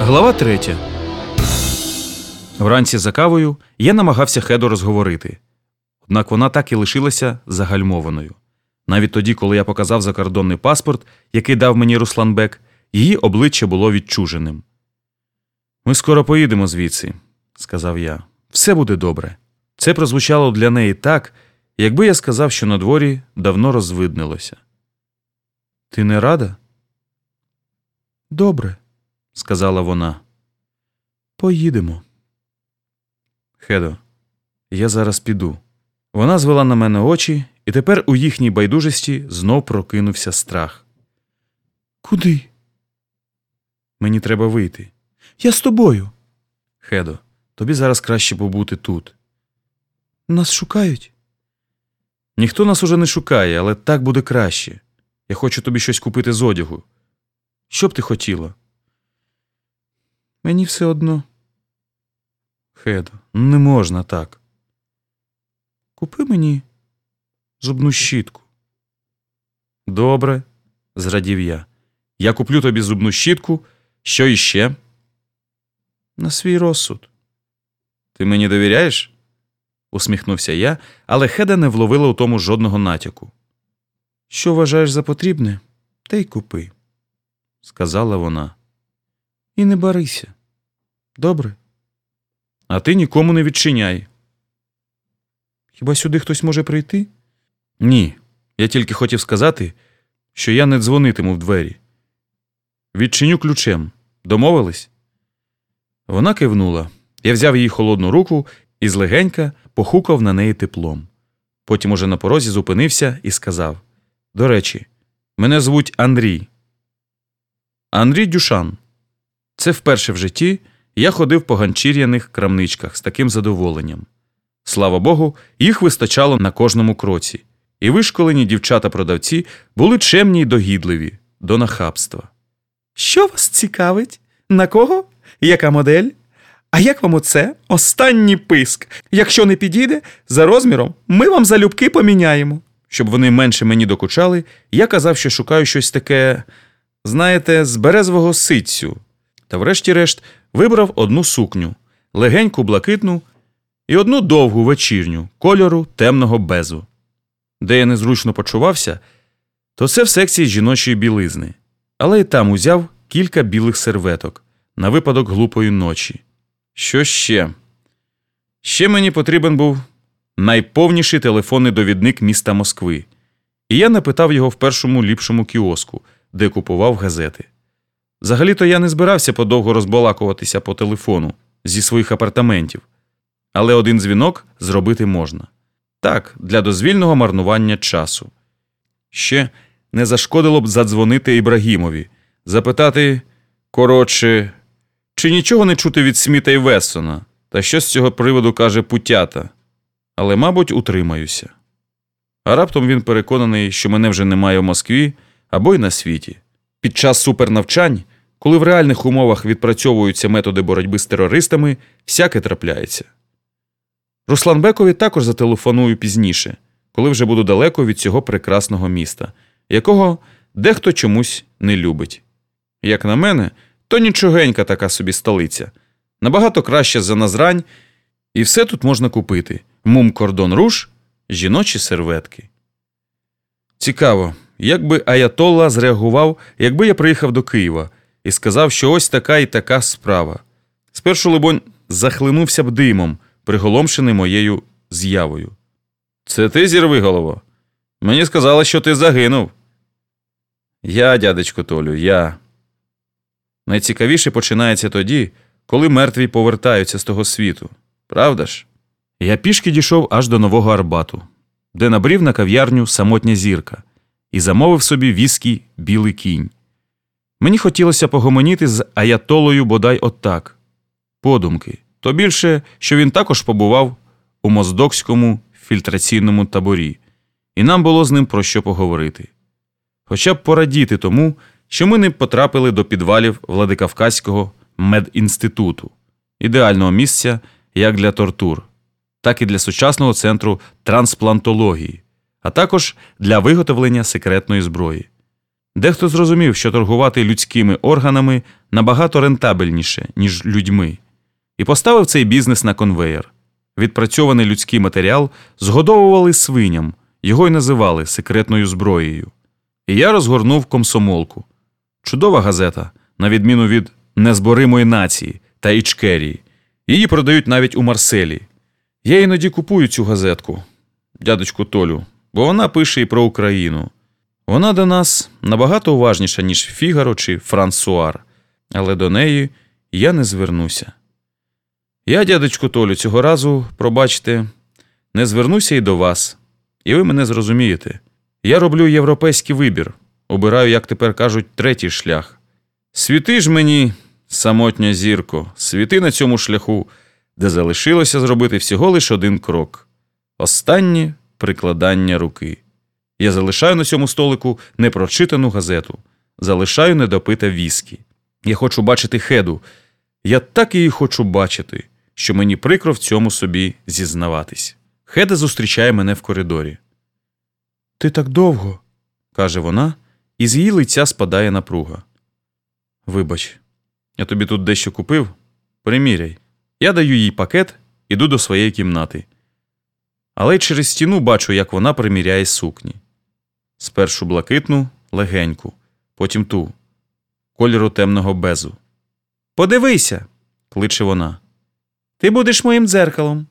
Глава третя. Вранці за кавою я намагався Хеду розговорити. Однак вона так і лишилася загальмованою. Навіть тоді, коли я показав закордонний паспорт, який дав мені Руслан Бек, її обличчя було відчуженим. Ми скоро поїдемо звідси, сказав я. Все буде добре. Це прозвучало для неї так, якби я сказав, що на дворі давно розвиднилося. Ти не рада? Добре, сказала вона. Поїдемо. Хедо, я зараз піду. Вона звела на мене очі, і тепер у їхній байдужості знов прокинувся страх. Куди? Мені треба вийти. Я з тобою. Хедо, тобі зараз краще побути тут. Нас шукають. Ніхто нас уже не шукає, але так буде краще. Я хочу тобі щось купити з одягу. Що б ти хотіла? Мені все одно. Хедо, не можна так. Купи мені зубну щітку. Добре, зрадів я. Я куплю тобі зубну щітку. Що іще? На свій розсуд. Ти мені довіряєш? усміхнувся я, але Хеда не вловила у тому жодного натяку. Що вважаєш за потрібне, те й купи, сказала вона. І не барися. Добре. А ти нікому не відчиняй. Хіба сюди хтось може прийти? Ні. Я тільки хотів сказати, що я не дзвонитиму в двері. Відчиню ключем. Домовились? Вона кивнула. Я взяв її холодну руку і злегенька похукав на неї теплом. Потім уже на порозі зупинився і сказав: До речі, мене звуть Андрій. Андрій Дюшан. Це вперше в житті я ходив по ганчір'яних крамничках з таким задоволенням. Слава Богу, їх вистачало на кожному кроці, і вишколені дівчата-продавці були чемні й догідливі до нахабства. Що вас цікавить? На кого? Яка модель? А як вам оце? Останній писк. Якщо не підійде, за розміром ми вам залюбки поміняємо. Щоб вони менше мені докучали, я казав, що шукаю щось таке, знаєте, з березового ситцю. Та врешті-решт вибрав одну сукню, легеньку блакитну і одну довгу вечірню кольору темного безу. Де я незручно почувався, то це в секції жіночої білизни, але й там узяв кілька білих серветок на випадок глупої ночі. Що ще? Ще мені потрібен був найповніший телефонний довідник міста Москви, і я напитав його в першому ліпшому кіоску, де купував газети. Взагалі-то я не збирався подовго розбалакуватися по телефону зі своїх апартаментів, але один дзвінок зробити можна так, для дозвільного марнування часу. Ще не зашкодило б задзвонити Ібрагімові, запитати коротше, чи нічого не чути від Сміта і Вессона, та що з цього приводу каже путята, але, мабуть, утримаюся. А раптом він переконаний, що мене вже немає в Москві або й на світі. Під час супернавчань, коли в реальних умовах відпрацьовуються методи боротьби з терористами, всяке трапляється. Руслан Бекові також зателефоную пізніше, коли вже буду далеко від цього прекрасного міста, якого дехто чомусь не любить. Як на мене, то нічогенька така собі столиця, набагато краще за Назрань, і все тут можна купити: мум кордон руш, жіночі серветки. Цікаво, як би Аятолла зреагував, якби я приїхав до Києва і сказав, що ось така і така справа. Спершу, либонь, захлинувся б димом, приголомшений моєю з'явою. Це ти, зірви голово? Мені сказали, що ти загинув. Я, дядечко Толю, я. Найцікавіше починається тоді, коли мертві повертаються з того світу. Правда ж? Я пішки дійшов аж до нового Арбату, де набрів на кав'ярню самотня зірка і замовив собі віскі білий кінь. Мені хотілося погомоніти з Аятолою бодай отак. Подумки, то більше, що він також побував у моздокському фільтраційному таборі, і нам було з ним про що поговорити. Хоча б порадіти тому, що ми не потрапили до підвалів Владикавказького медінституту, ідеального місця як для тортур, так і для сучасного центру трансплантології, а також для виготовлення секретної зброї. Дехто зрозумів, що торгувати людськими органами набагато рентабельніше, ніж людьми, і поставив цей бізнес на конвеєр. Відпрацьований людський матеріал згодовували свиням, його й називали секретною зброєю. І я розгорнув комсомолку. Чудова газета, на відміну від незборимої нації та Ічкерії. Її продають навіть у Марселі. Я іноді купую цю газетку, дядечку Толю, бо вона пише і про Україну. Вона до нас набагато уважніша, ніж Фігаро чи Франсуар, але до неї я не звернуся. Я, дядечку Толю, цього разу, пробачте, не звернуся і до вас, і ви мене зрозумієте. Я роблю європейський вибір, обираю, як тепер кажуть, третій шлях. Світи ж мені, самотня зірко, світи на цьому шляху, де залишилося зробити всього лиш один крок останнє прикладання руки. Я залишаю на цьому столику непрочитану газету, залишаю недопите віскі. Я хочу бачити хеду. Я так її хочу бачити, що мені прикро в цьому собі зізнаватись. Хеда зустрічає мене в коридорі. Ти так довго, каже вона, і з її лиця спадає напруга. Вибач, я тобі тут дещо купив. Приміряй. Я даю їй пакет, іду до своєї кімнати. Але через стіну бачу, як вона приміряє сукні. Спершу блакитну, легеньку, потім ту, кольору темного безу. Подивися, кличе вона. Ти будеш моїм дзеркалом.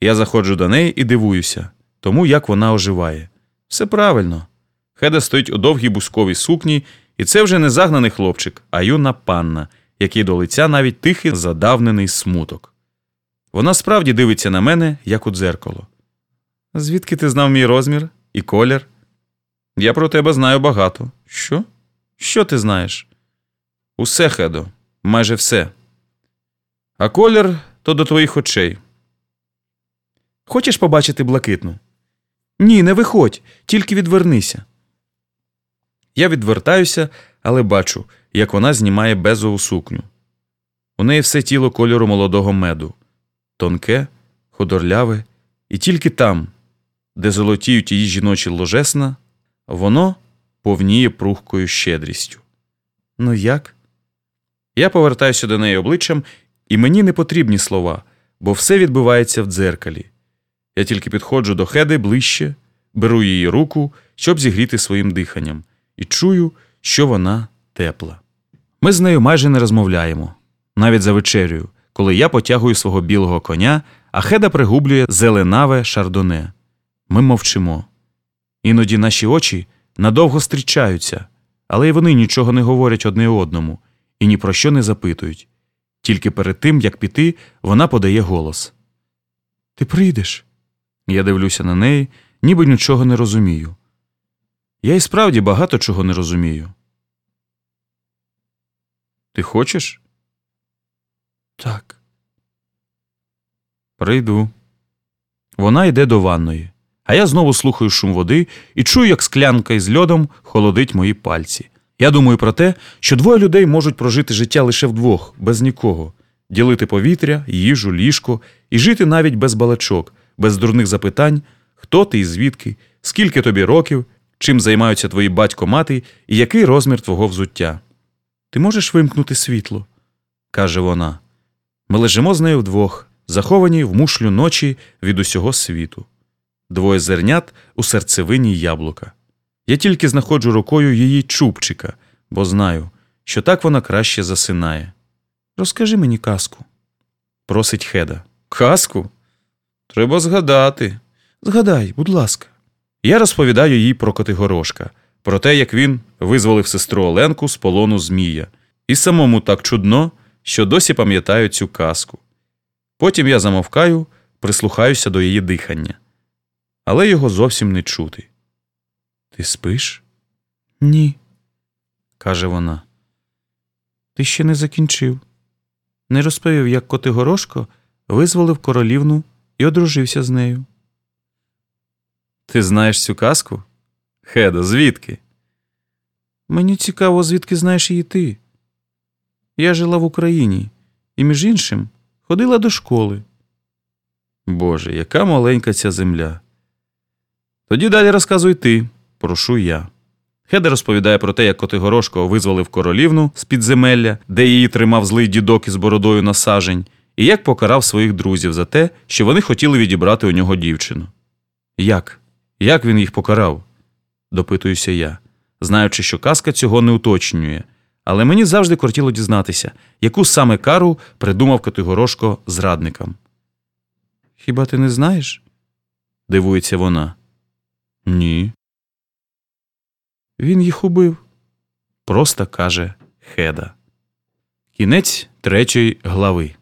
Я заходжу до неї і дивуюся, тому як вона оживає. Все правильно. Хеда стоїть у довгій бусковій сукні, і це вже не загнаний хлопчик, а юна панна, який до лиця навіть тихий задавнений смуток. Вона справді дивиться на мене, як у дзеркало. Звідки ти знав мій розмір і колір? Я про тебе знаю багато. Що? Що ти знаєш? Усе, Хедо, майже все. А колір то до твоїх очей. Хочеш побачити блакитну? Ні, не виходь, тільки відвернися. Я відвертаюся, але бачу, як вона знімає безову сукню. У неї все тіло кольору молодого меду, тонке, ходорляве, і тільки там, де золотіють її жіночі ложесна, воно повніє прухкою щедрістю. Ну як? Я повертаюся до неї обличчям, і мені не потрібні слова, бо все відбувається в дзеркалі. Я тільки підходжу до Хеди ближче, беру її руку, щоб зігріти своїм диханням, і чую, що вона тепла. Ми з нею майже не розмовляємо, навіть за вечерю, коли я потягую свого білого коня, а Хеда пригублює зеленаве шардоне. Ми мовчимо. Іноді наші очі надовго зустрічаються, але й вони нічого не говорять одне одному і ні про що не запитують. Тільки перед тим, як піти, вона подає голос. Ти прийдеш? Я дивлюся на неї, ніби нічого не розумію. Я і справді багато чого не розумію. Ти хочеш? Так. Прийду. Вона йде до ванної, а я знову слухаю шум води і чую, як склянка із льодом холодить мої пальці. Я думаю про те, що двоє людей можуть прожити життя лише вдвох, без нікого, ділити повітря, їжу, ліжко і жити навіть без балачок, без дурних запитань, хто ти і звідки, скільки тобі років, чим займаються твої батько мати і який розмір твого взуття. Ти можеш вимкнути світло, каже вона. Ми лежимо з нею вдвох, заховані в мушлю ночі від усього світу. Двоє зернят у серцевині яблука. Я тільки знаходжу рукою її чубчика, бо знаю, що так вона краще засинає. Розкажи мені казку, просить Хеда. Казку? Треба згадати. Згадай, будь ласка. Я розповідаю їй про Котигорошка, про те, як він визволив сестру Оленку з полону Змія, і самому так чудно, що досі пам'ятаю цю казку. Потім я замовкаю, прислухаюся до її дихання, але його зовсім не чути. Ти спиш? Ні, каже вона. Ти ще не закінчив. Не розповів, як Котигорошко визволив королівну і одружився з нею. Ти знаєш цю казку? Хедо, звідки? Мені цікаво, звідки знаєш її ти. Я жила в Україні і, між іншим, ходила до школи. Боже, яка маленька ця земля. Тоді далі розказуй ти, прошу я. Хеда розповідає про те, як Котигорошко визволив королівну з підземелля, де її тримав злий дідок із бородою на сажень, і як покарав своїх друзів за те, що вони хотіли відібрати у нього дівчину. Як? Як він їх покарав? допитуюся я, знаючи, що казка цього не уточнює. Але мені завжди кортіло дізнатися, яку саме кару придумав Котигорошко зрадникам. Хіба ти не знаєш? дивується вона. Ні. Він їх убив. Просто каже Хеда. Кінець третьої глави.